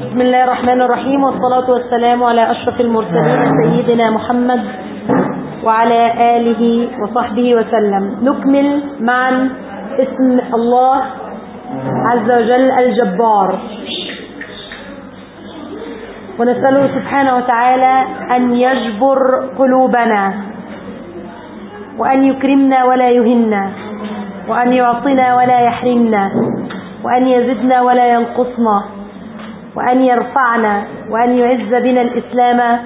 بسم الله الرحمن الرحيم والصلاة والسلام على أشرف المرسلين سيدنا محمد وعلى آله وصحبه وسلم نكمل معا اسم الله عز وجل الجبار ونسأله سبحانه وتعالى أن يجبر قلوبنا وأن يكرمنا ولا يهنا وأن يعطنا ولا يحرمنا وأن يزدنا ولا ينقصنا وأن يرفعنا وأن يعز بنا الإسلام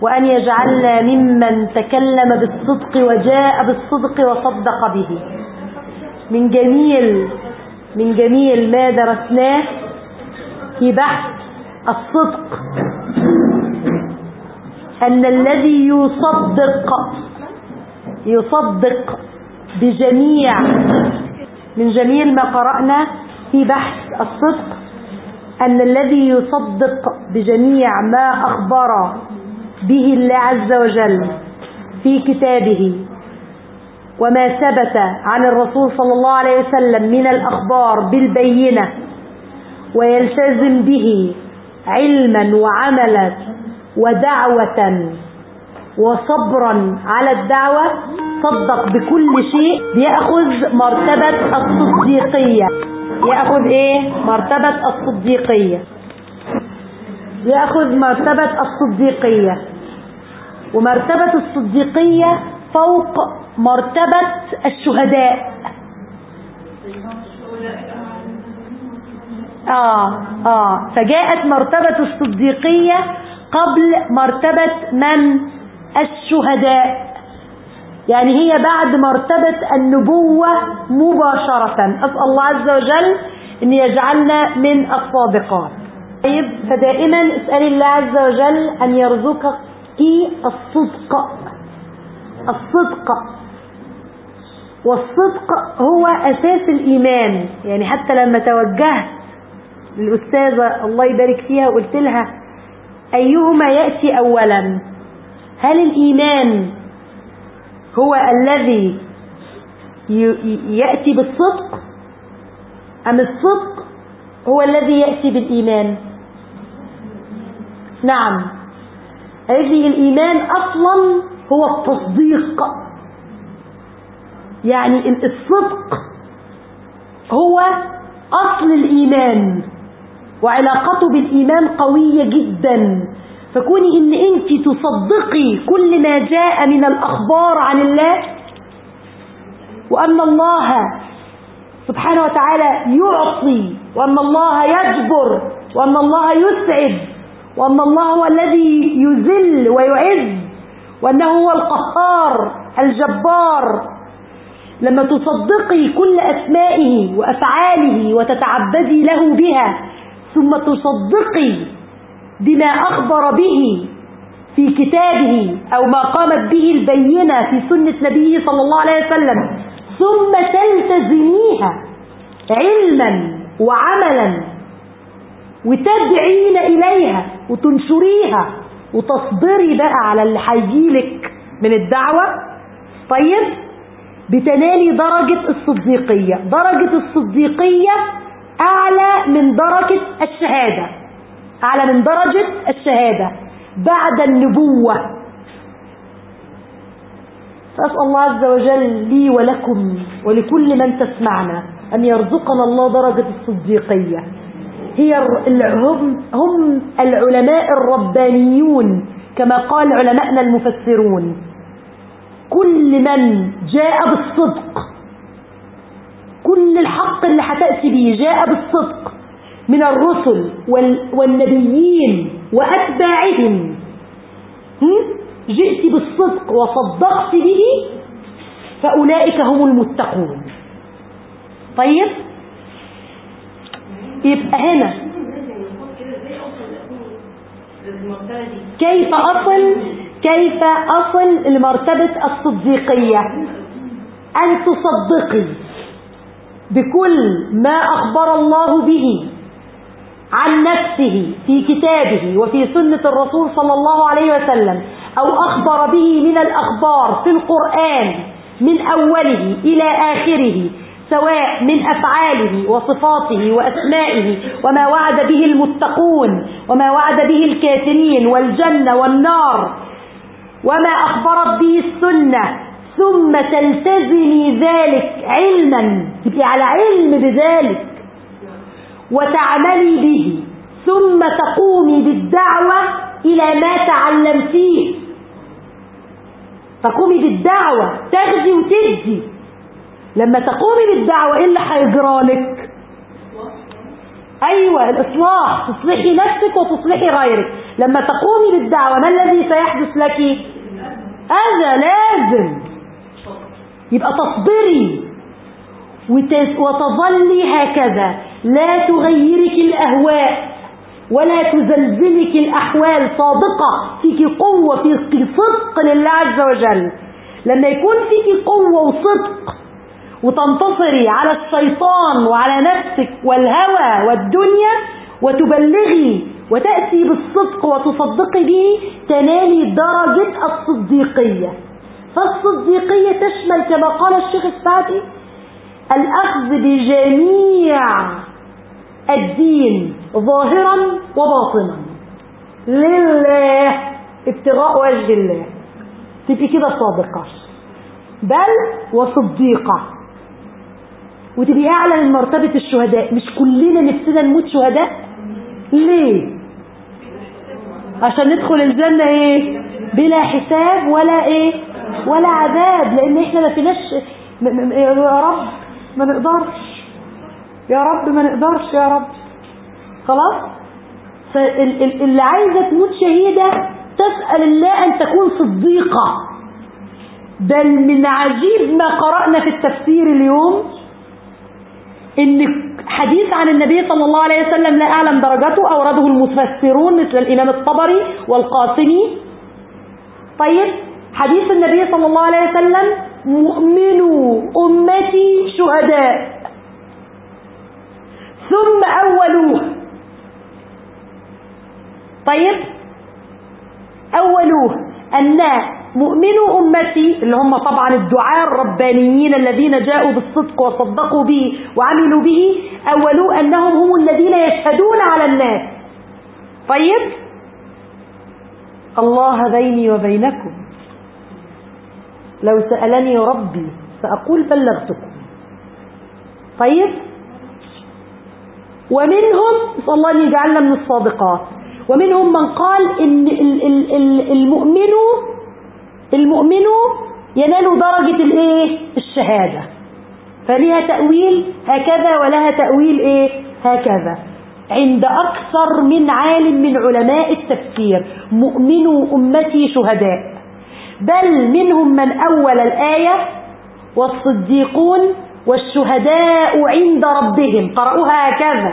وأن يجعلنا ممن تكلم بالصدق وجاء بالصدق وصدق به. من جميل من جميل ما درسناه في بحث الصدق أن الذي يصدق يصدق بجميع من جميل ما قرأنا في بحث الصدق أن الذي يصدق بجميع ما أخبر به الله عز وجل في كتابه وما ثبت عن الرسول صلى الله عليه وسلم من الأخبار بالبينة ويلتزم به علما وعملا ودعوة وصبرا على الدعوة صدق بكل شيء بيأخذ مرتبة الصديقية. يأخذ إيه؟ مرتبة الصديقية. يأخذ مرتبة الصديقية. ومرتبة الصديقية فوق مرتبة الشهداء. آه آه. فجاءت مرتبة الصديقية قبل مرتبة من؟ الشهداء. يعني هي بعد مرتبة النبوة مباشرة. أسأل الله عز وجل أن يجعلنا من الصادقات. طيب فدائما أسأل الله عز وجل أن يرزقك الصدق. الصدق. والصدق هو أساس الإيمان. يعني حتى لما توجهت للأستاذة الله يبارك فيها وقلت لها أيهما يأتي أولا؟ هل الإيمان هو الذي يأتي بالصدق؟ أم الصدق هو الذي يأتي بالإيمان؟ نعم. هذه الإيمان أصلا هو التصديق. يعني الصدق هو أصل الإيمان وعلاقته بالإيمان قوية جدا. فكوني إن انت تصدقي كل ما جاء من الأخبار عن الله وأن الله سبحانه وتعالى يعطي وأن الله يجبر وأن الله يسعد وأن الله هو الذي يذل ويعز وأنه هو القهار الجبار. لما تصدقي كل أسمائه وأفعاله وتتعبدي له بها ثم تصدقي بما أخبر به في كتابه أو ما قامت به البينة في سنة نبيه صلى الله عليه وسلم ثم تلتزميها علما وعملا وتدعين إليها وتنشريها وتصبري بقى على اللي هيجيلك من الدعوة. طيب بتنالي درجة الصديقية. درجة الصديقية أعلى من درجة الشهادة. أعلى من درجة الشهادة بعد النبوة. فأسأل الله عز وجل لي ولكم ولكل من تسمعنا أن يرزقنا الله درجة الصديقية. هي هم, هم العلماء الربانيون كما قال علماءنا المفسرون. كل من جاء بالصدق كل الحق اللي هتأتي به جاء بالصدق. من الرسل والنبيين وأتباعهم. جئت بالصدق وصدقت به فأولئك هم المتقون. طيب؟ يبقى هنا. كيف أصل؟ كيف أصل لمرتبة الصديقية؟ أن تصدقي بكل ما أخبر الله به. عن نفسه في كتابه وفي سنة الرسول صلى الله عليه وسلم أو أخبر به من الأخبار في القرآن من أوله إلى آخره سواء من أفعاله وصفاته وأسمائه وما وعد به المتقون وما وعد به الكافرين والجنة والنار وما أخبرت به السنة ثم تلتزمي ذلك علما تبقي على علم بذلك. وتعملي به ثم تقومي بالدعوة إلى ما تعلمتيه. تقومي بالدعوة تاخدي وتدي. لما تقومي بالدعوة إيه اللي هيجرالك أيوه الإصلاح. تصلحي نفسك وتصلحي غيرك. لما تقومي بالدعوة ما الذي سيحدث لك؟ هذا لازم. يبقى تصبري وتظلي هكذا. لا تغيرك الأهواء ولا تزلزلك الأحوال صادقة فيك قوة فيك صدق لله عز وجل. لما يكون فيك قوة وصدق وتنتصري على الشيطان وعلى نفسك والهوى والدنيا وتبلغي وتأتي بالصدق وتصدقي به تنالي درجة الصديقية. فالصديقية تشمل كما قال الشيخ السعدي الأخذ بجميع الدين ظاهرا وباطنا. لله. ابتغاء وجه الله. تبقي كده صادقة. بل وصديقة. وتبقي أعلى من مرتبة الشهداء. مش كلنا نفسنا نموت شهداء. ليه؟ عشان ندخل الجنة إيه؟ بلا حساب ولا إيه؟ ولا عذاب. لأن إحنا ما فيناش يا رب ما نقدرش. يا رب ما نقدرش يا رب. خلاص؟ فاللي عايزة تموت شهيدة تسأل الله أن تكون صديقة. بل من عجيب ما قرأنا في التفسير اليوم إن حديث عن النبي صلى الله عليه وسلم لا أعلم درجته أورده المفسرون مثل الإمام الطبري والقاسمي. طيب حديث النبي صلى الله عليه وسلم مؤمنوا أمتي شهداء. ثم أولوه. طيب؟ أولوه. أن مؤمنو أمتي اللي هم طبعا الدعاء الربانيين الذين جاءوا بالصدق وصدقوا به وعملوا به أولوا أنهم هم الذين يشهدون على الناس. طيب؟ الله بيني وبينكم. لو سألني ربي سأقول بلغتكم. طيب؟ ومنهم صلى الله أن يجعلنا من الصادقات. ومنهم من قال إن المؤمن المؤمن ينال درجة الإيه؟ الشهادة. فلها تأويل هكذا ولها تأويل إيه؟ هكذا. عند أكثر من عالم من علماء التفسير مؤمنو أمتي شهداء. بل منهم من أول الآية والصديقون والشهداء عند ربهم. قرأوها هكذا.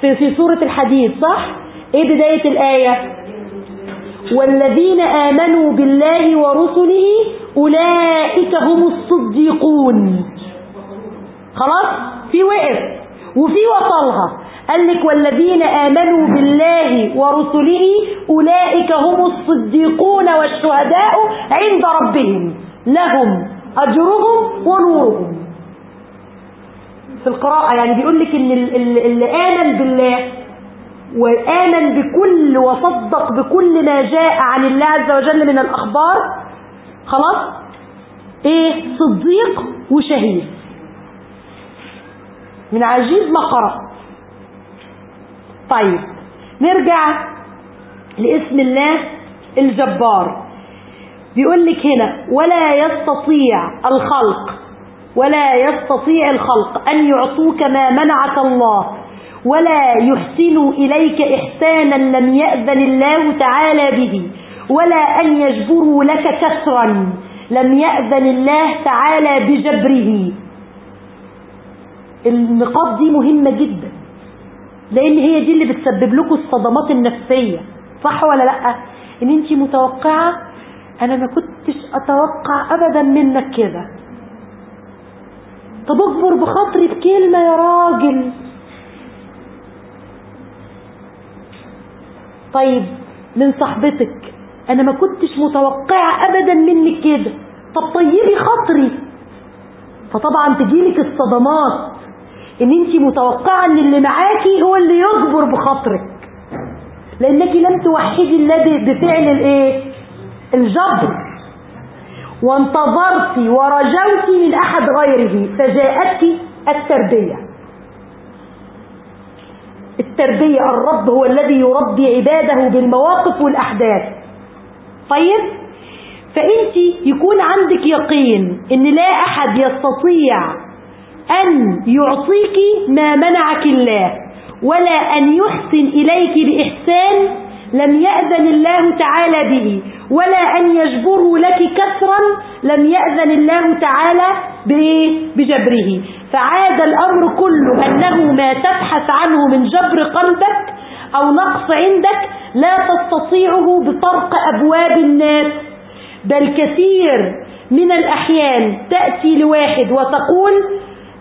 في, في سورة الحديث صح؟ إيه بداية الآية؟ والذين آمنوا بالله ورسله أولئك هم الصديقون. خلاص؟ في وقف. وفي وصلها. قال لك والذين آمنوا بالله ورسله أولئك هم الصديقون والشهداء عند ربهم. لهم. أجرهم ونورهم. في القراءة يعني بيقول لك إن اللي آمن بالله وآمن بكل وصدق بكل ما جاء عن الله عز وجل من الأخبار خلاص؟ إيه؟ صديق وشهيد. من عجيب ما قرأ. طيب نرجع لاسم الله الجبار. بيقول لك هنا ولا يستطيع الخلق ولا يستطيع الخلق أن يعطوك ما منعك الله ولا يحسنوا إليك إحسانا لم يأذن الله تعالى به ولا أن يجبروا لك كسرا لم يأذن الله تعالى بجبره. النقاط دي مهمة جدا لأن هي دي اللي بتسبب لكم الصدمات النفسية صح ولا لأ؟ إن انت متوقعة أنا ما كنتش أتوقع ابدا منك كده. طب اكبر بخاطري بكلمة يا راجل. طيب من صاحبتك. أنا ما كنتش متوقعة ابدا منك كده. طب طيبي خاطري. فطبعا تجيلك الصدمات إن انت متوقعة إن اللي معاكي هو اللي يجبر بخاطرك. لأنك لم توحدي الله بفعل الإيه؟ الجبر. وانتظرت ورجوت من أحد غيره فجاءتك التربية. التربية الرب هو الذي يربي عباده بالمواقف والأحداث. طيب؟ فأنت يكون عندك يقين إن لا أحد يستطيع أن يعطيك ما منعك الله ولا أن يحسن إليك بإحسان لم يأذن الله تعالى به ولا أن يجبره لك كسرا لم يأذن الله تعالى بجبره. فعاد الأمر كله أنه ما تبحث عنه من جبر قلبك أو نقص عندك لا تستطيعه بطرق أبواب الناس. بل كثير من الأحيان تأتي لواحد وتقول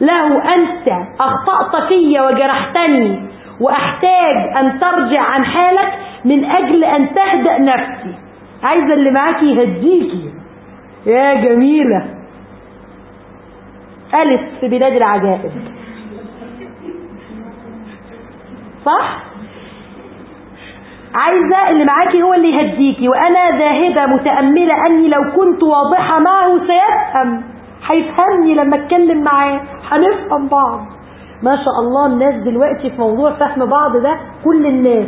له أنت أخطأت في وجرحتني. وأحتاج أن ترجع عن حالك من أجل أن تهدأ نفسي. عايزة اللي معاكي يهديكي. يا جميلة. ألف في بلاد العجائب. صح؟ عايزة اللي معاكي هو اللي يهديكي. وأنا ذاهبة متأملة أني لو كنت واضحة معه سيفهم. هيفهمني لما أتكلم معاه. هنفهم بعض. ما شاء الله الناس دلوقتي في موضوع فهم بعض ده كل الناس.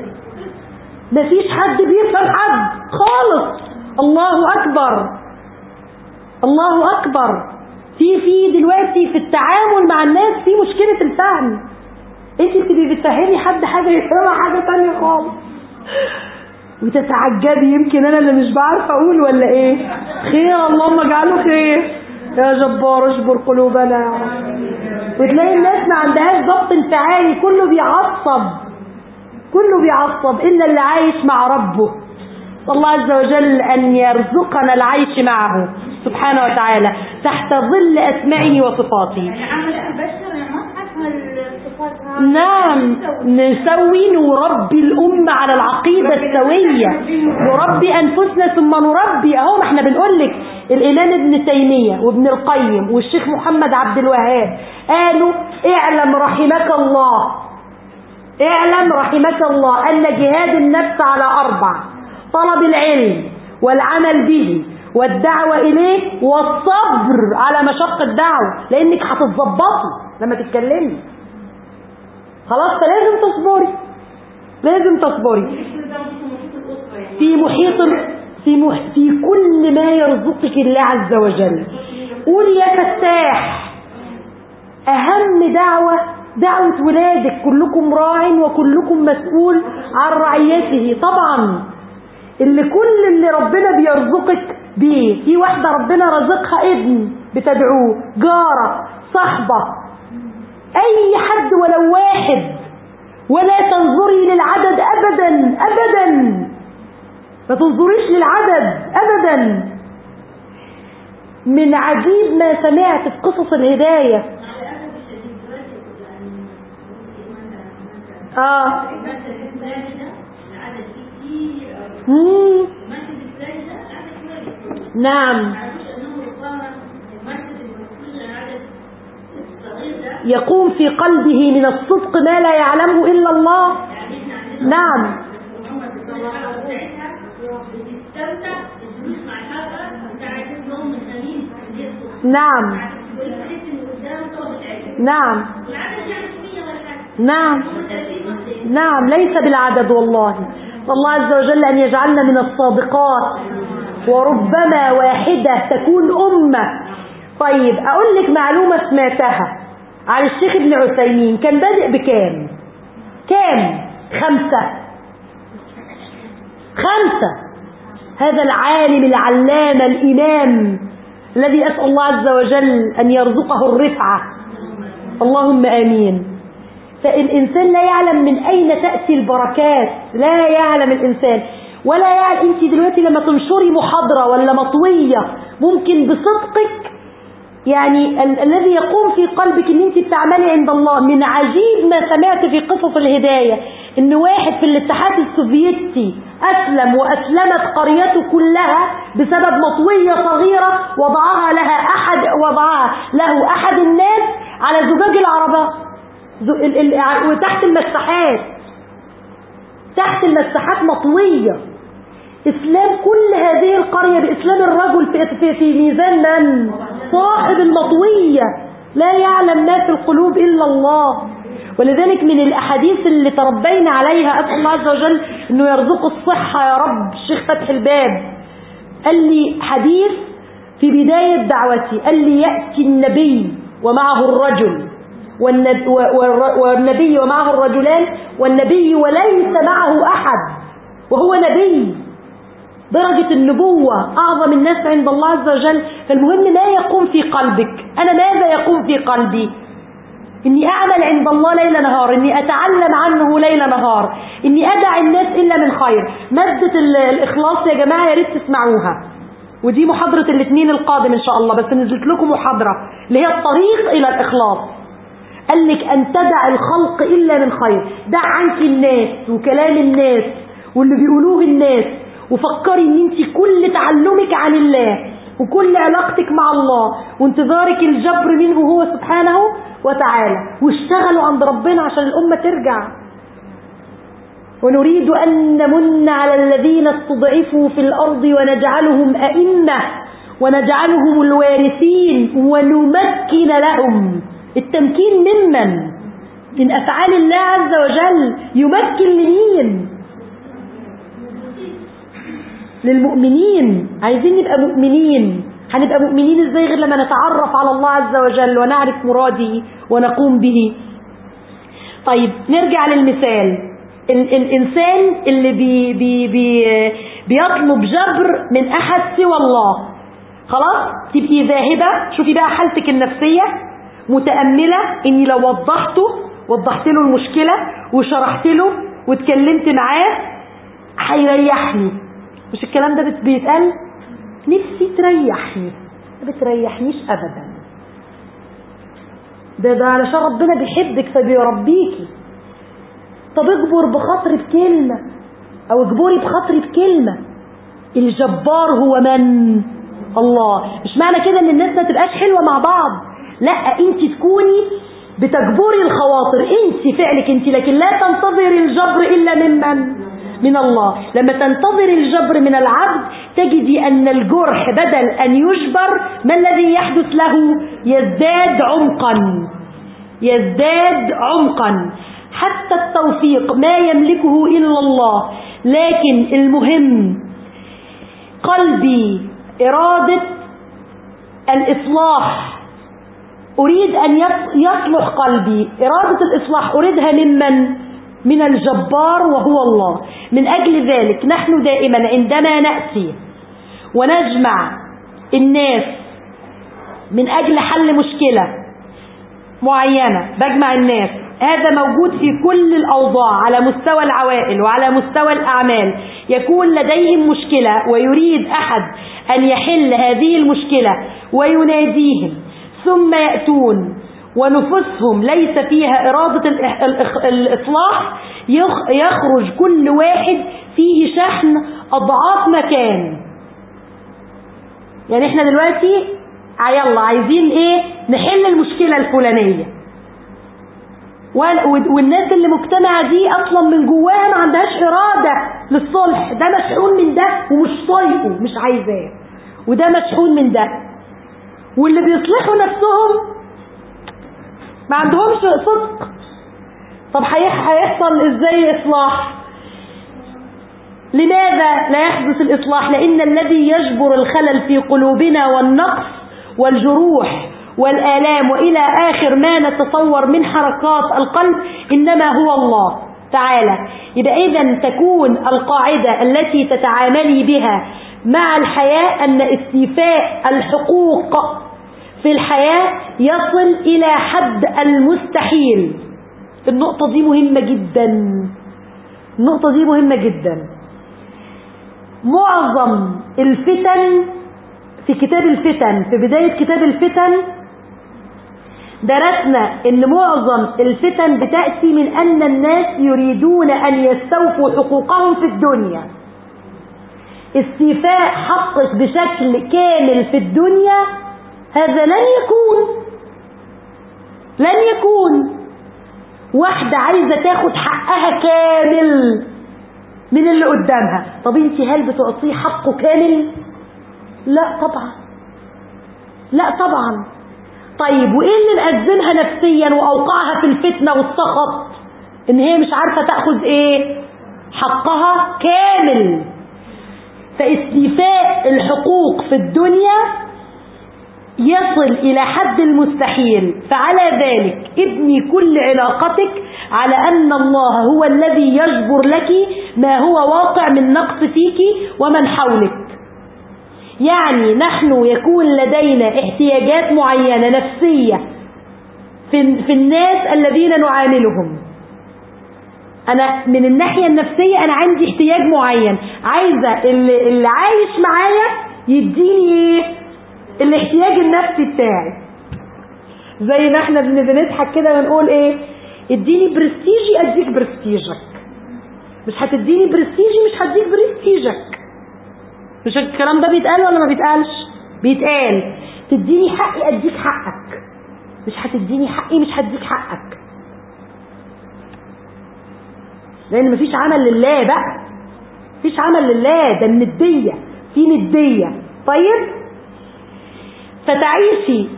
مفيش حد بيفهم حد خالص. الله أكبر. الله أكبر. في في دلوقتي في التعامل مع الناس في مشكلة الفهم. انت بتبقي بتفهمي حد حاجة يفهمها حاجة تانية خالص. وتتعجبي. يمكن أنا اللي مش بعرف أقول ولا إيه؟ خير. اللهم اجعله خير. يا جبار اجبر قلوبنا وتلاقي الناس ما عندهاش ضبط انفعالي كله بيعصب. كله بيعصب. إلا اللي عايش مع ربه. الله عز وجل أن يرزقنا العيش معه. سبحانه وتعالى. تحت ظل أسمائه وصفاته. يعني نعم. نسوي نربي الأمة على العقيدة السوية. نربي أنفسنا ثم نربي. أهو ما إحنا بنقول لك. الإمام ابن تيمية وابن القيم والشيخ محمد عبد الوهاب قالوا اعلم رحمك الله اعلم رحمك الله أن جهاد النفس على أربع طلب العلم والعمل به والدعوة إليه والصبر على مشق الدعوة لأنك هتتظبطي لما تتكلمي. خلاص فلازم تصبري لازم تصبري. في محيط في مح... في كل ما يرزقك الله عز وجل. قولي يا فتاح أهم دعوة دعوة ولادك كلكم راع وكلكم مسؤول عن رعيته. طبعا اللي كل اللي ربنا بيرزقك بيه في واحدة ربنا رزقها ابن بتدعوه جارة صحبة أي حد ولو واحد. ولا تنظري للعدد أبدا أبدا. ما تنظريش للعدد أبدا. من عجيب ما سمعت في قصص الهداية. آه. نعم. يقوم في قلبه من الصدق ما لا يعلمه إلا الله. نعم. نعم. نعم. نعم. نعم. ليس بالعدد والله. الله عز وجل أن يجعلنا من الصادقات. وربما واحدة تكون أمة. طيب أقول لك معلومة سمعتها عن الشيخ ابن عثيمين. كان بادئ بكام؟ كام؟ خمسة. خمسة. هذا العالم العلامة الإمام الذي أسأل الله عز وجل أن يرزقه الرفعة. اللهم آمين. فالإنسان لا يعلم من أين تأتي البركات لا يعلم الإنسان. ولا يعلم أنت دلوقتي لما تنشري محاضرة ولا مطوية ممكن بصدقك يعني ال الذي يقوم في قلبك إن أنت بتعملي عند الله من عجيب ما سمعت في قصص الهداية. إن واحد في الاتحاد السوفيتي أسلم وأسلمت قريته كلها بسبب مطوية صغيرة وضعها لها احد وضعها له أحد الناس على زجاج العربات وتحت المساحات. تحت المساحات مطوية. إسلام كل هذه القرية بإسلام الرجل في, في, ميزان من؟ صاحب المطوية. لا يعلم ما في القلوب إلا الله. ولذلك من الأحاديث اللي تربينا عليها أسأل الله عز وجل أنه يرزق الصحة يا رب. الشيخ فتح الباب قال لي حديث في بداية دعوتي. قال لي يأتي النبي ومعه الرجل والنبي ومعه الرجلان والنبي وليس معه أحد وهو نبي. درجة النبوة أعظم الناس عند الله عز وجل. فالمهم ما يقوم في قلبك؟ أنا ماذا يقوم في قلبي؟ إني أعمل عند الله ليل نهار إني أتعلم عنه ليل نهار إني أدع الناس إلا من خير. مادة الإخلاص يا جماعة يا ريت تسمعوها. ودي محاضرة الاثنين القادم إن شاء الله بس نزلت لكم محاضرة اللي هي الطريق إلى الإخلاص. قال لك أن تدع الخلق إلا من خير. دع عنك الناس وكلام الناس واللي بيقولوه الناس وفكري إن أنت كل تعلمك عن الله وكل علاقتك مع الله وانتظارك الجبر منه هو سبحانه وتعالى واشتغلوا عند ربنا عشان الأمة ترجع. ونريد أن نمن على الذين استضعفوا في الأرض ونجعلهم أئمة ونجعلهم الوارثين ونمكن لهم. التمكين ممن؟ من أفعال الله عز وجل. يمكن لمين؟ للمؤمنين. عايزين نبقى مؤمنين. هنبقى مؤمنين إزاي غير لما نتعرف على الله عز وجل ونعرف مراده ونقوم به؟ طيب نرجع للمثال. ال الإنسان اللي بي بي بي بيطلب جبر من أحد سوى الله. خلاص؟ تبقي ذاهبة. شوفي بقى حالتك النفسية. متأملة. إني لو وضحته وضحت له المشكلة وشرحت له واتكلمت معاه هيريحني. مش الكلام ده بيتقال؟ نفسي تريحني. ما بتريحنيش ابدا. ده ده علشان ربنا بيحبك فبيربيكي طب اجبر بخاطري بكلمة أو اجبري بخاطري بكلمة. الجبار هو من؟ الله. مش معنى كده إن الناس ما تبقاش حلوة مع بعض. لا انت تكوني بتجبري الخواطر. انت فعلك انت لكن لا تنتظري الجبر إلا ممن؟ من الله. لما تنتظر الجبر من العبد تجدي أن الجرح بدل أن يجبر ما الذي يحدث له؟ يزداد عمقا. يزداد عمقا. حتى التوفيق ما يملكه إلا الله. لكن المهم قلبي إرادة الإصلاح. أريد أن يصلح قلبي. إرادة الإصلاح أريدها ممن؟ من الجبار وهو الله. من أجل ذلك نحن دائما عندما نأتي ونجمع الناس من أجل حل مشكلة معينة بجمع الناس. هذا موجود في كل الأوضاع على مستوى العوائل وعلى مستوى الأعمال. يكون لديهم مشكلة ويريد أحد أن يحل هذه المشكلة ويناديهم. ثم يأتون ونفوسهم ليس فيها إرادة الإصلاح. يخرج كل واحد فيه شحن أضعاف مكان. يعني إحنا دلوقتي يلا عايزين إيه؟ نحل المشكلة الفلانية. والناس اللي مجتمعة دي أصلا من جواها ما عندهاش إرادة للصلح. ده مشحون من ده ومش طايقه مش عايزاه. وده مشحون من ده. واللي بيصلحوا نفسهم ما عندهمش صدق. طب هيحصل إزاي إصلاح؟ لماذا لا يحدث الإصلاح؟ لأن الذي يجبر الخلل في قلوبنا والنقص والجروح والآلام وإلى آخر ما نتصور من حركات القلب إنما هو الله تعالى. يبقى إذا تكون القاعدة التي تتعاملي بها مع الحياة أن استيفاء الحقوق في الحياة يصل إلى حد المستحيل. النقطة دي مهمة جدا. النقطة دي مهمة جدا. معظم الفتن في كتاب الفتن في بداية كتاب الفتن درسنا إن معظم الفتن بتأتي من أن الناس يريدون أن يستوفوا حقوقهم في الدنيا. استيفاء حقك بشكل كامل في الدنيا هذا لن يكون لن يكون. واحدة عايزة تاخد حقها كامل. من اللي قدامها. طب انت هل بتعطيه حقه كامل؟ لا طبعا. لا طبعا. طيب وإيه اللي مأذنها نفسيا وأوقعها في الفتنة والسخط؟ إن هي مش عارفة تأخذ إيه؟ حقها كامل. فاستيفاء الحقوق في الدنيا يصل إلى حد المستحيل. فعلى ذلك ابني كل علاقتك على أن الله هو الذي يجبر لك ما هو واقع من نقص فيك ومن حولك. يعني نحن يكون لدينا احتياجات معينة نفسية في, في الناس الذين نعاملهم. أنا من الناحية النفسية أنا عندي احتياج معين. عايزة اللي, اللي عايش معايا يديني الاحتياج النفسي بتاعي. زي ما إحنا بنضحك كده ونقول إيه؟ اديني برستيجي أديك برستيجك. مش هتديني برستيجي مش هديك برستيجك. مش الكلام ده بيتقال ولا ما بيتقالش؟ بيتقال. تديني حقي أديك حقك. مش هتديني حقي مش هديك حقك. لأن مفيش عمل لله بقى. مفيش عمل لله. ده الندية. في ندية. طيب؟ فتعيشي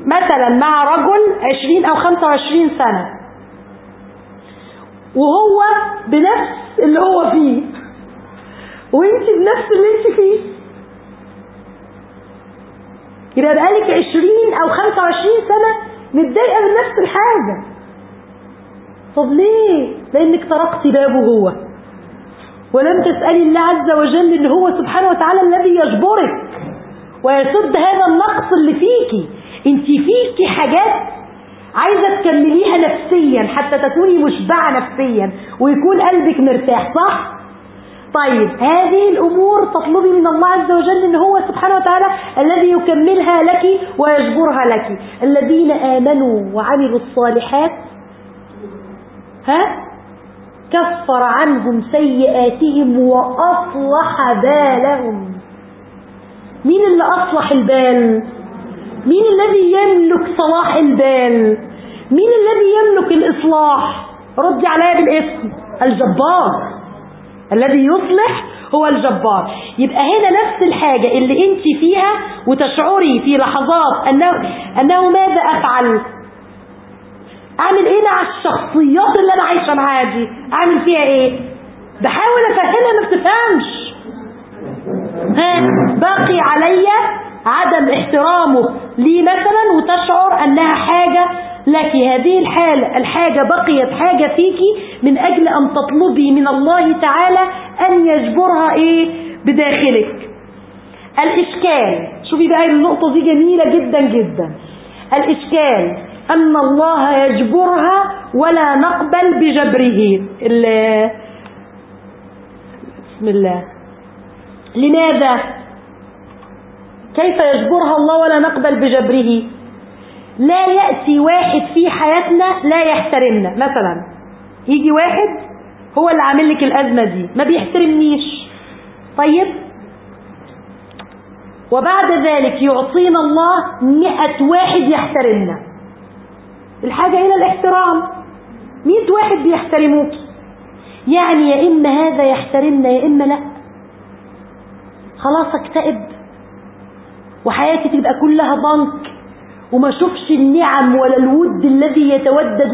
مثلا مع رجل 20 أو 25 سنة. وهو بنفس اللي هو فيه. وانت بنفس اللي انت فيه. يبقى بقالك 20 أو 25 سنة متضايقة من نفس الحاجة. طب ليه؟ لانك طرقتي بابه هو. ولم تسألي الله عز وجل إن هو سبحانه وتعالى الذي يجبرك. ويسد هذا النقص اللي فيكي. انت فيكي حاجات عايزة تكمليها نفسيا حتى تكوني مشبعة نفسيا ويكون قلبك مرتاح صح؟ طيب هذه الأمور تطلبي من الله عز وجل إن هو سبحانه وتعالى الذي يكملها لك ويجبرها لك. الذين آمنوا وعملوا الصالحات ها؟ كفر عنهم سيئاتهم وأصلح بالهم. مين اللي أصلح البال؟ مين الذي يملك صلاح البال؟ مين الذي يملك الإصلاح؟ ردي عليا بالاسم الجبار. الذي يصلح هو الجبار. يبقى هنا نفس الحاجة اللي انت فيها وتشعري في لحظات أنه, أنه ماذا أفعل؟ أعمل إيه مع الشخصيات اللي أنا عايشة معاها دي؟ أعمل فيها إيه؟ بحاول أفهمها ما بتفهمش. ها؟ باقي علي عدم احترامه لي مثلا وتشعر أنها حاجة لك. هذه الحالة الحاجة بقيت حاجة فيك من أجل أن تطلبي من الله تعالى أن يجبرها إيه؟ بداخلك. الإشكال. شوفي بقى النقطة دي جميلة جدا جدا. الإشكال أن الله يجبرها ولا نقبل بجبره. بسم الله. لماذا؟ كيف يجبرها الله ولا نقبل بجبره؟ لا يأتي واحد في حياتنا لا يحترمنا. مثلا يجي واحد هو اللي عامل لك الأزمة دي ما بيحترمنيش. طيب؟ وبعد ذلك يعطينا الله مئة واحد يحترمنا. الحاجة إلى الاحترام. مئة واحد بيحترموك. يعني يا إما هذا يحترمنا يا إما لا. خلاص اكتئب. وحياتي تبقى كلها ضنك. وما شوفش النعم ولا الود الذي يتودد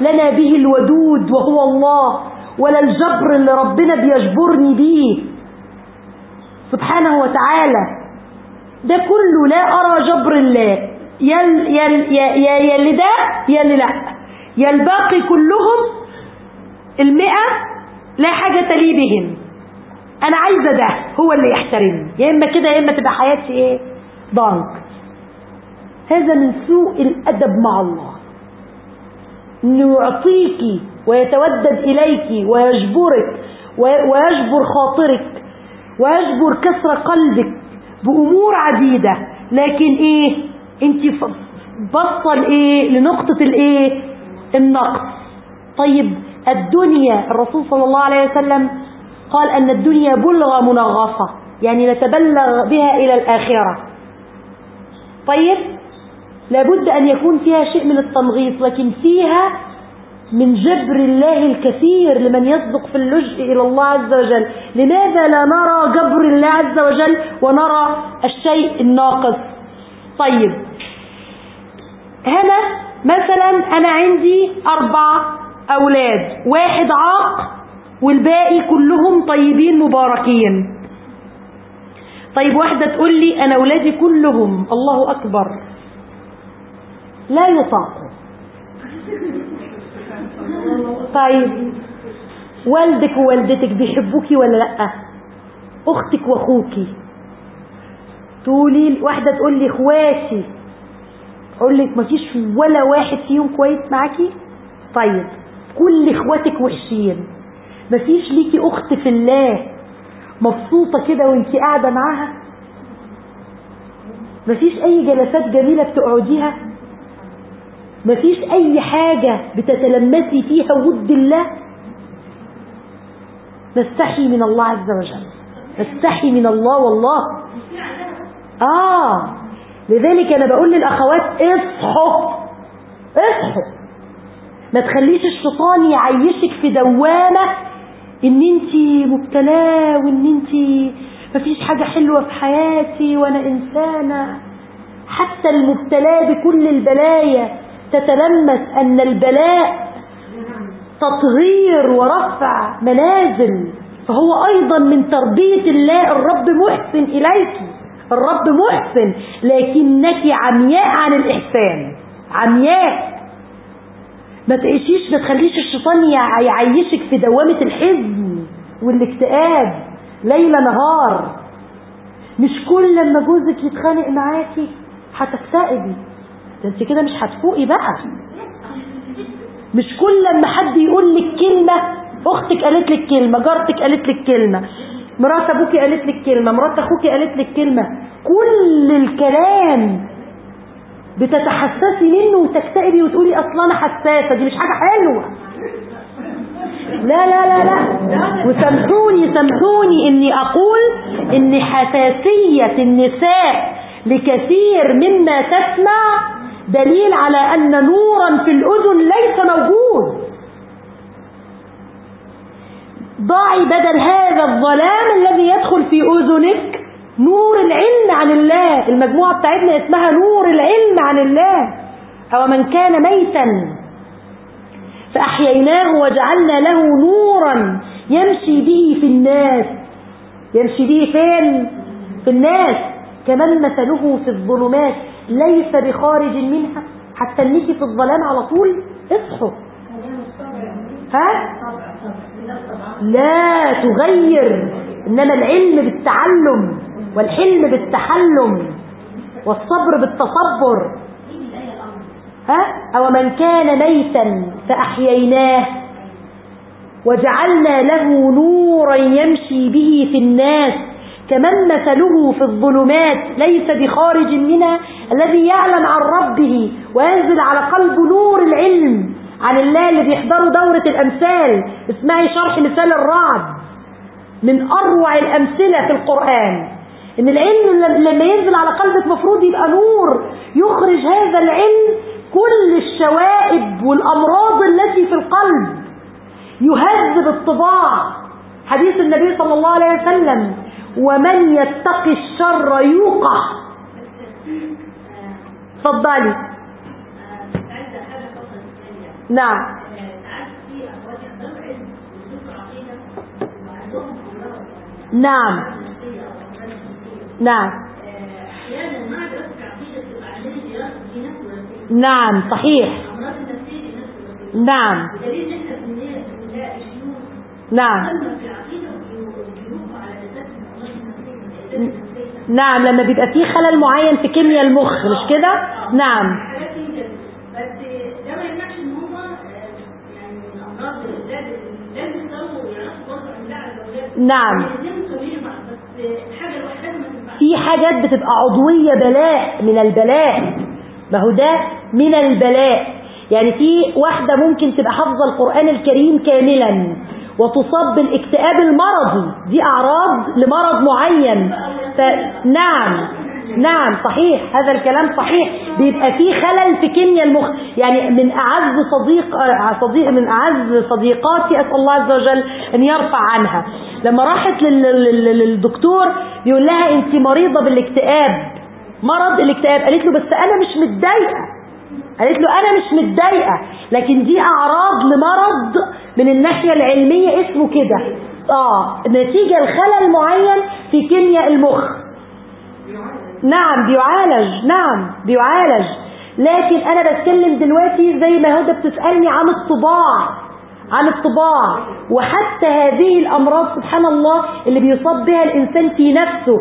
لنا به الودود وهو الله ولا الجبر اللي ربنا بيجبرني به. سبحانه وتعالى ده كله لا أرى جبر الله. يل يل يا يل ده يل لا. يا الباقي كلهم المئة لا حاجة لي بهم أنا عايزة ده هو اللي يحترمني. يا إما كده يا إما تبقى حياتي إيه؟ ضنك هذا من سوء الأدب مع الله. أنه يعطيك ويتودد إليك ويجبرك ويجبر خاطرك ويجبر كسر قلبك بأمور عديدة. لكن إيه؟ أنت بصة لإيه لنقطة الإيه؟ النقص. طيب الدنيا الرسول صلى الله عليه وسلم قال أن الدنيا بلغة منغصة. يعني نتبلغ بها إلى الآخرة. طيب لابد أن يكون فيها شيء من التنغيص لكن فيها من جبر الله الكثير لمن يصدق في اللجء إلى الله عز وجل. لماذا لا نرى جبر الله عز وجل ونرى الشيء الناقص؟ طيب هنا مثلا أنا عندي أربع أولاد واحد عاق والباقي كلهم طيبين مباركين. طيب واحدة تقول لي أنا أولادي كلهم الله أكبر. لا يطاق طيب والدك ووالدتك بيحبوكي ولا لأ؟ أختك وأخوكي. تقولي واحدة تقول لي إخواتي. أقول لك مفيش ولا واحد فيهم كويس معاكي؟ طيب كل إخواتك وحشين. مفيش ليكي أخت في الله. مبسوطة كده وانت قاعدة معاها؟ مفيش أي جلسات جميلة بتقعديها؟ مفيش أي حاجة بتتلمسي فيها ود الله؟ نستحي من الله عز وجل. نستحي من الله والله. آه. لذلك أنا بقول للأخوات اصحوا. اصحوا. ما تخليش الشيطان يعيشك في دوامة إن أنت مبتلاه وإن أنت مفيش حاجة حلوة في حياتي وأنا إنسانة. حتى المبتلاه بكل البلايا تتلمس أن البلاء تطهير ورفع منازل. فهو أيضا من تربية الله الرب محسن إليك. الرب محسن لكنك عمياء عن الإحسان. عمياء. ما تعيشيش ما تخليش الشيطان يعيشك في دوامة الحزن والاكتئاب ليل نهار. مش كل لما جوزك يتخانق معاكي هتكتئبي. ده انت كده مش هتفوقي بقى. مش كل لما حد يقول لك كلمة أختك قالت لك كلمة جارتك قالت لك كلمة مرات أبوكي قالت لك كلمة مرات أخوكي قالت لك كلمة. كل الكلام بتتحسسي منه وتكتئبي وتقولي أصلا أنا حساسة دي مش حاجة حلوة. لا لا لا لا. وسامحوني سامحوني إني أقول إن حساسية النساء لكثير مما تسمع دليل على أن نورا في الأذن ليس موجود. ضعي بدل هذا الظلام الذي يدخل في أذنك نور العلم عن الله. المجموعة بتاعتنا اسمها نور العلم. عن الله أو من كان ميتا فأحييناه وجعلنا له نورا يمشي به في الناس يمشي به فين؟ في الناس. كمن مثله في الظلمات؟ ليس بخارج منها. حتى انك في الظلام على طول. اصحوا ها؟ لا تغير. إنما العلم بالتعلم والحلم بالتحلم والصبر بالتصبر. أو من كان ميتا فأحييناه وجعلنا له نورا يمشي به في الناس كمن مثله في الظلمات ليس بخارج منها الذي يعلم عن ربه وينزل على قلبه نور العلم عن الله اللي بيحضروا دورة الأمثال. اسمعي شرح مثال الرعد. من أروع الأمثلة في القرآن. إن العلم لما ينزل على قلبك مفروض يبقى نور يخرج هذا العلم كل الشوائب والأمراض التي في القلب يهذب الطباع. حديث النبي صلى الله عليه وسلم ومن يتقي الشر يوقع. تفضلي. نعم. نعم. نعم. نعم صحيح. نعم. نعم. نعم لما بيبقى فيه خلل معين في كيمياء المخ مش كده؟ نعم. نعم. في حاجات بتبقى عضوية بلاء من البلاء. ما هو ده من البلاء. يعني في واحدة ممكن تبقى حافظة القرآن الكريم كاملا وتصاب بالاكتئاب المرضي. دي أعراض لمرض معين. فنعم نعم. صحيح. هذا الكلام صحيح. بيبقى فيه خلل في كيمياء المخ يعني من أعز صديق صديق من أعز صديقاتي أسأل الله عز وجل أن يرفع عنها. لما راحت للدكتور بيقول لها أنت مريضة بالاكتئاب. مرض الاكتئاب قالت له بس أنا مش متضايقة. قالت له أنا مش متضايقة لكن دي أعراض لمرض من الناحية العلمية اسمه كده. آه نتيجة الخلل معين في كيمياء المخ. نعم بيعالج نعم بيعالج. لكن أنا بتكلم دلوقتي زي ما هدى بتسألني عن الطباع عن الطباع. وحتى هذه الأمراض سبحان الله اللي بيصاب بها الإنسان في نفسه.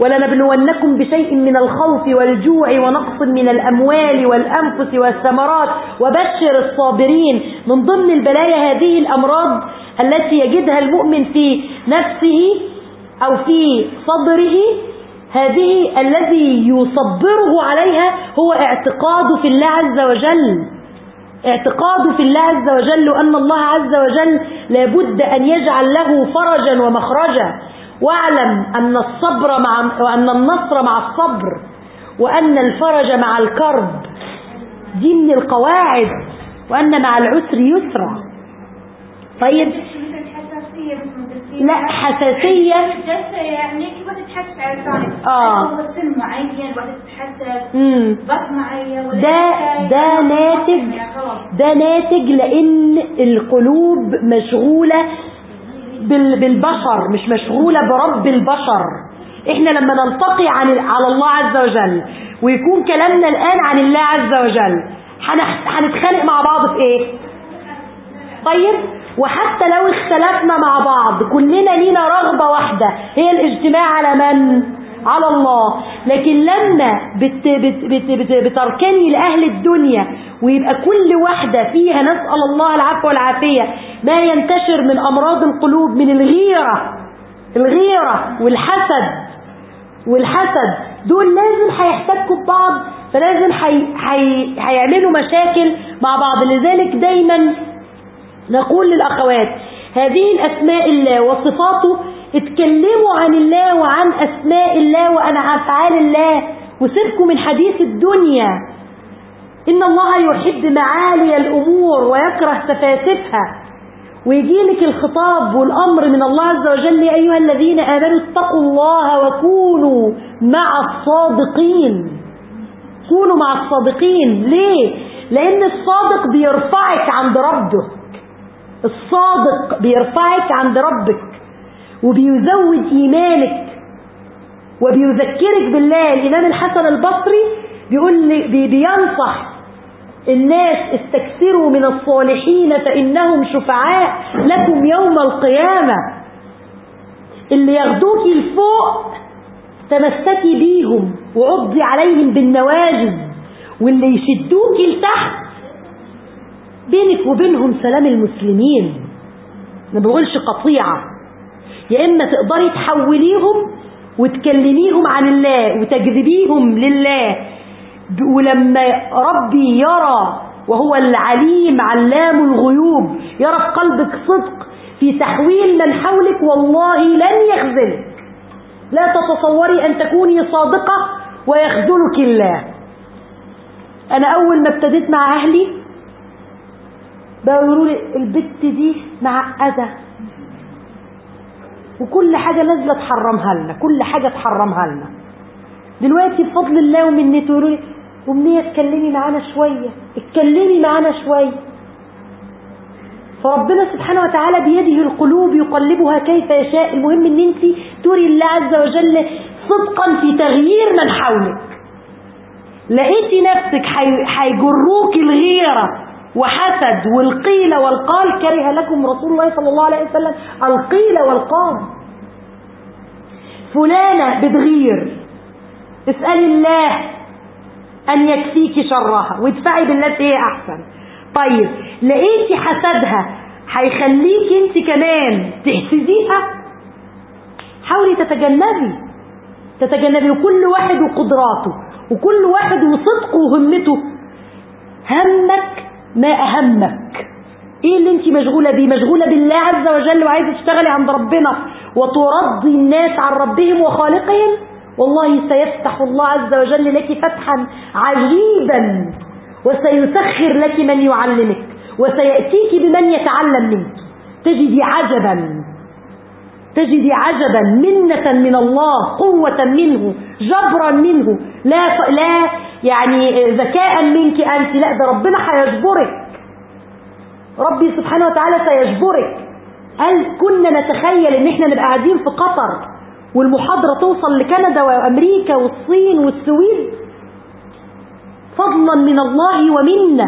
ولنبلونكم بشيء من الخوف والجوع ونقص من الأموال والأنفس والثمرات. وبشر الصابرين من ضمن البلايا هذه الأمراض التي يجدها المؤمن في نفسه أو في صدره. هذه الذي يصبره عليها هو اعتقاده في الله عز وجل. اعتقاده في الله عز وجل وأن الله عز وجل لابد أن يجعل له فرجا ومخرجا. واعلم أن الصبر مع وأن النصر مع الصبر وأن الفرج مع الكرب دي من القواعد وأن مع العسر يسرا. طيب. لا حساسية. يعني واحدة تحس آه. سن معين واحدة تحس بط معين ده ده ناتج ده ناتج لأن القلوب مشغولة بالبشر مش مشغولة برب البشر. إحنا لما نلتقي عن على الله عز وجل ويكون كلامنا الآن عن الله عز وجل هنتخانق مع بعض في إيه؟ طيب؟ وحتى لو اختلفنا مع بعض كلنا لينا رغبة واحدة هي الاجتماع على من؟ على الله. لكن لما بت بت بت بت بتركني لأهل الدنيا ويبقى كل واحدة فيها نسأل الله العفو والعافية ما ينتشر من أمراض القلوب من الغيرة الغيرة والحسد والحسد. دول لازم هيحتكوا ببعض فلازم هي هي هيعملوا مشاكل مع بعض. لذلك دايما نقول للأخوات هذه الأسماء الله وصفاته اتكلموا عن الله وعن أسماء الله وعن أفعال الله. وسيبكم من حديث الدنيا. إن الله يحب معالي الأمور ويكره سفاسفها ويجي لك الخطاب والأمر من الله عز وجل يا أيها الذين آمنوا اتقوا الله وكونوا مع الصادقين. كونوا مع الصادقين. ليه؟ لأن الصادق بيرفعك عند ربه الصادق بيرفعك عند ربك. وبيزود إيمانك وبيذكرك بالله. الإمام الحسن البصري بيقول بينصح الناس استكثروا من الصالحين فإنهم شفعاء لكم يوم القيامة. اللي ياخدوك لفوق تمسكي بيهم وعضي عليهم بالنواجذ واللي يشدوك لتحت بينك وبينهم سلام المسلمين. ما بقولش قطيعة. يا إما تقدري تحوليهم وتكلميهم عن الله وتجذبيهم لله. ولما ربي يرى وهو العليم علام الغيوب يرى في قلبك صدق في تحويل من حولك والله لن يخذلك. لا تتصوري أن تكوني صادقة ويخذلك الله. أنا أول ما ابتديت مع أهلي بيقولوا لي البت دي معقدة وكل حاجة نازلة تحرمها لنا كل حاجة تحرمها لنا. دلوقتي بفضل الله ومنته يقولوا لي أمنية اتكلمي معانا شوية اتكلمي معانا شوية. فربنا سبحانه وتعالى بيده القلوب يقلبها كيف يشاء. المهم إن أنت تري الله عز وجل صدقا في تغيير من حولك. لقيتي نفسك هيجروك الغيرة. وحسد والقيل والقال كره لكم رسول الله صلى الله عليه وسلم. القيل والقال. فلانة بتغير. اسألي الله أن يكفيك شرها وادفعي بالتي هي أحسن. طيب لقيتي حسدها هيخليك انت كمان تحسديها؟ حاولي تتجنبي. تتجنبي وكل واحد وقدراته وكل واحد وصدقه وهمته. همك ما أهمك. إيه اللي انت مشغولة بيه؟ مشغولة بالله عز وجل وعايزة تشتغلي عند ربنا وترضي الناس عن ربهم وخالقهم؟ والله سيفتح الله عز وجل لك فتحا عجيبا وسيسخر لك من يعلمك وسيأتيك بمن يتعلم منك. تجدي عجبا تجدي عجبا منة من الله قوة منه جبرا منه. لا لا يعني ذكاء منك أنت. لا ده ربنا هيجبرك ربي سبحانه وتعالى سيجبرك. هل كنا نتخيل إن إحنا نبقى قاعدين في قطر والمحاضرة توصل لكندا وأمريكا والصين والسويد؟ فضلا من الله ومنا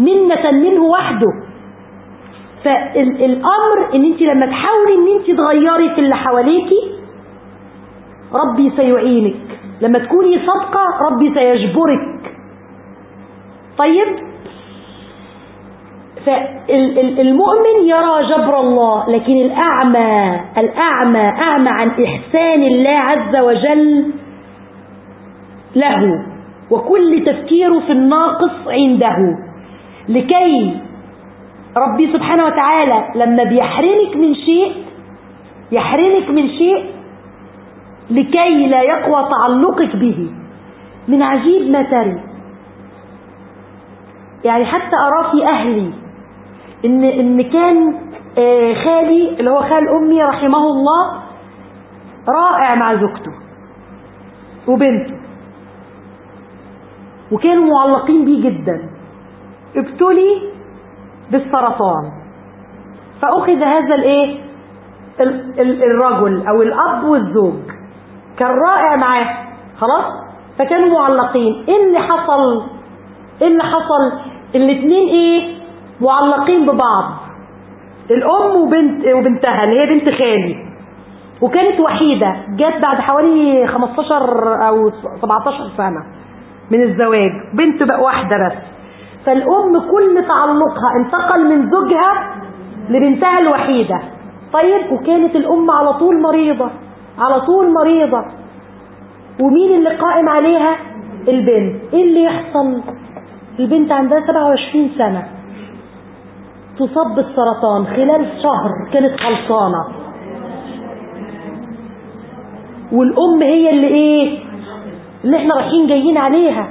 منة منه وحده. فالأمر إن إنت لما تحاولي إن إنت تغيري في اللي حواليكي ربي سيعينك. لما تكوني صادقة ربي سيجبرك. طيب؟ فالمؤمن يرى جبر الله لكن الأعمى الأعمى أعمى عن إحسان الله عز وجل له وكل تفكيره في الناقص عنده. لكي ربي سبحانه وتعالى لما بيحرمك من شيء يحرمك من شيء لكي لا يقوى تعلقك به. من عجيب ما تري. يعني حتى أرى في أهلي إن, إن كان آه، خالي اللي هو خال أمي رحمه الله رائع مع زوجته وبنته. وكانوا معلقين بيه جدا. ابتلي بالسرطان. فأخذ هذا الإيه؟ الرجل أو الأب والزوج. كان رائع معاه. خلاص؟ فكانوا معلقين. إيه اللي حصل؟ إيه اللي حصل؟ الاثنين إيه؟ معلقين ببعض. الأم وبنت وبنتها اللي هي بنت خالي. وكانت وحيدة. جت بعد حوالي 15 أو 17 سنة من الزواج. بنت بقى واحدة بس. فالأم كل تعلقها انتقل من زوجها لبنتها الوحيدة. طيب؟ وكانت الأم على طول مريضة. على طول مريضة. ومين اللي قائم عليها؟ البنت. إيه اللي يحصل؟ البنت عندها 27 سنة. تصاب بالسرطان خلال شهر كانت خلصانة والأم هي اللي إيه؟ اللي إحنا رايحين جايين عليها.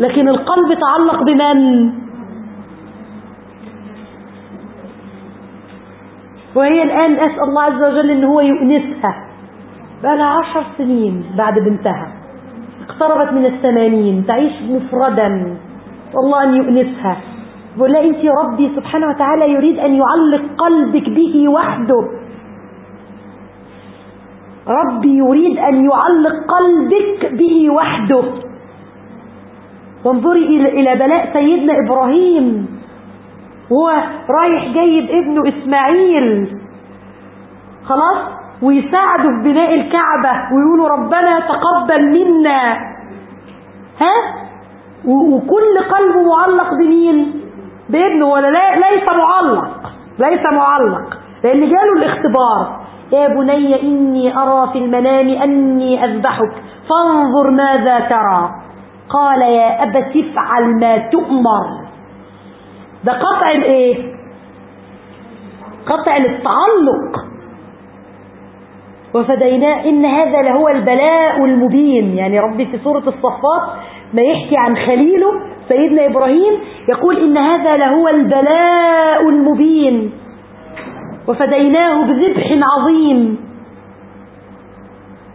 لكن القلب تعلق بمن؟ وهي الآن أسأل الله عز وجل ان هو يؤنسها. بقى لها عشر سنين بعد بنتها. اقتربت من الثمانين تعيش مفردا. والله أن يؤنسها. بقول لها انت ربي سبحانه وتعالى يريد أن يعلق قلبك به وحده. ربي يريد أن يعلق قلبك به وحده. وانظري إلى بلاء سيدنا إبراهيم. هو رايح جايب ابنه إسماعيل. خلاص؟ ويساعده في بناء الكعبة ويقولوا ربنا تقبل منا. ها؟ وكل قلبه معلق بمين؟ بابنه. ولا لا ليس معلق. ليس معلق. لأن جاله الاختبار. يا بني إني أرى في المنام أني أذبحك. فانظر ماذا ترى. قال يا أبت افعل ما تؤمر. ده قطع الايه؟ قطع التعلق. وفديناه إن هذا لهو البلاء المبين. يعني ربي في سورة الصفات ما يحكي عن خليله سيدنا إبراهيم يقول إن هذا لهو البلاء المبين. وفديناه بذبح عظيم.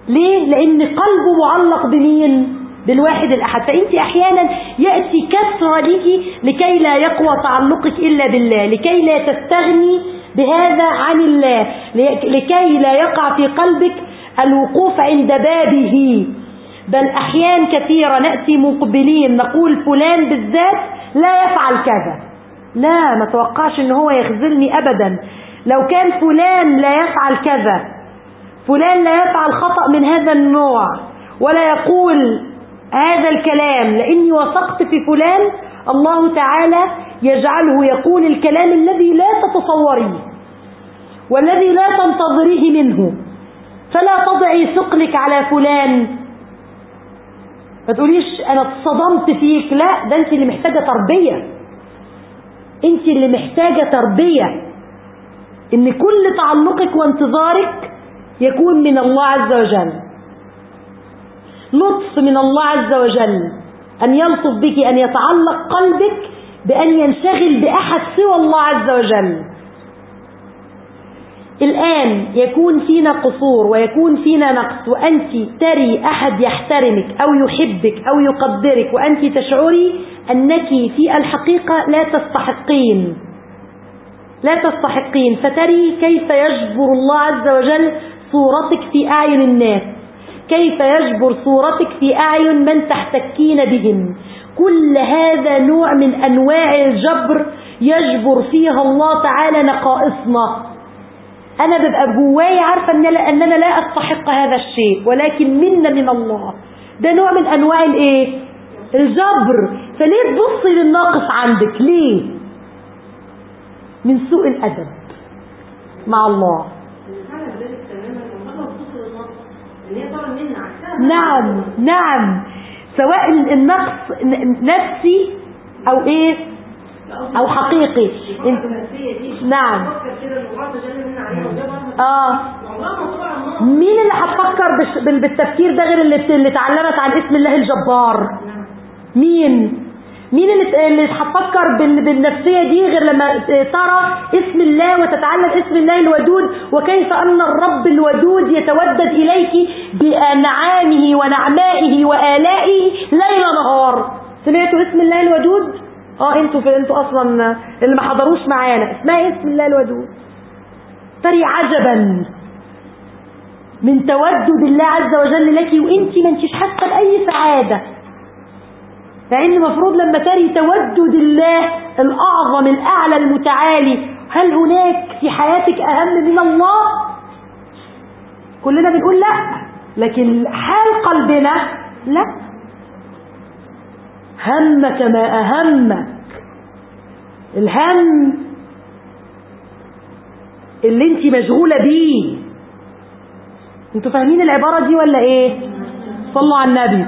ليه؟ لأن قلبه معلق بمين؟ بالواحد الأحد. فأنت أحيانا يأتي كسر لك لكي لا يقوى تعلقك إلا بالله لكي لا تستغني بهذا عن الله لكي لا يقع في قلبك الوقوف عند بابه. بل أحيان كثيرة نأتي مقبلين نقول فلان بالذات لا يفعل كذا. لا ما توقعش ان هو يخذلني أبدا. لو كان فلان لا يفعل كذا فلان لا يفعل خطأ من هذا النوع ولا يقول هذا الكلام لأني وثقت في فلان الله تعالى يجعله يقول الكلام الذي لا تتصوريه والذي لا تنتظريه منه. فلا تضعي ثقلك على فلان. ما تقوليش أنا اتصدمت فيك لا ده أنت اللي محتاجة تربية. أنت اللي محتاجة تربية. إن كل تعلقك وانتظارك يكون من الله عز وجل. لطف من الله عز وجل. أن يلطف بك أن يتعلق قلبك بأن ينشغل بأحد سوى الله عز وجل. الآن يكون فينا قصور ويكون فينا نقص وأنت تري أحد يحترمك أو يحبك أو يقدرك وأنت تشعري أنك في الحقيقة لا تستحقين. لا تستحقين فتري كيف يجبر الله عز وجل صورتك في أعين الناس. كيف يجبر صورتك في أعين من تحتكين بهم؟ كل هذا نوع من أنواع الجبر يجبر فيها الله تعالى نقائصنا. أنا ببقى جواي عارفة أن أننا لا أستحق هذا الشيء ولكن منا من الله. ده نوع من أنواع الإيه؟ الجبر. فليه تبصي للناقص عندك؟ ليه؟ من سوء الأدب مع الله. نعم نعم. سواء النقص نفسي أو إيه؟ أو حقيقي. نعم. آه. مين اللي هتفكر بالتفكير ده غير اللي اتعلمت عن اسم الله الجبار؟ مين؟ مين اللي هتفكر بالنفسية دي غير لما ترى اسم الله وتتعلم اسم الله الودود؟ وكيف أن الرب الودود يتودد إليك بأنعامه ونعمائه وآلائه ليل نهار. سمعتوا اسم الله الودود؟ آه أنتوا أنتوا أصلا اللي ما حضروش معانا. اسمها اسم الله الودود؟ تري عجبا من تودد الله عز وجل لك وانت ما انتش حاسة بأي سعادة. لأن المفروض لما تري تودد الله الأعظم الأعلى المتعالي هل هناك في حياتك أهم من الله؟ كلنا بنقول لا لكن حال قلبنا؟ لا. همك ما أهمك. الهم اللي انت مشغولة بيه. أنتوا فاهمين العبارة دي ولا إيه؟ صلوا على النبي.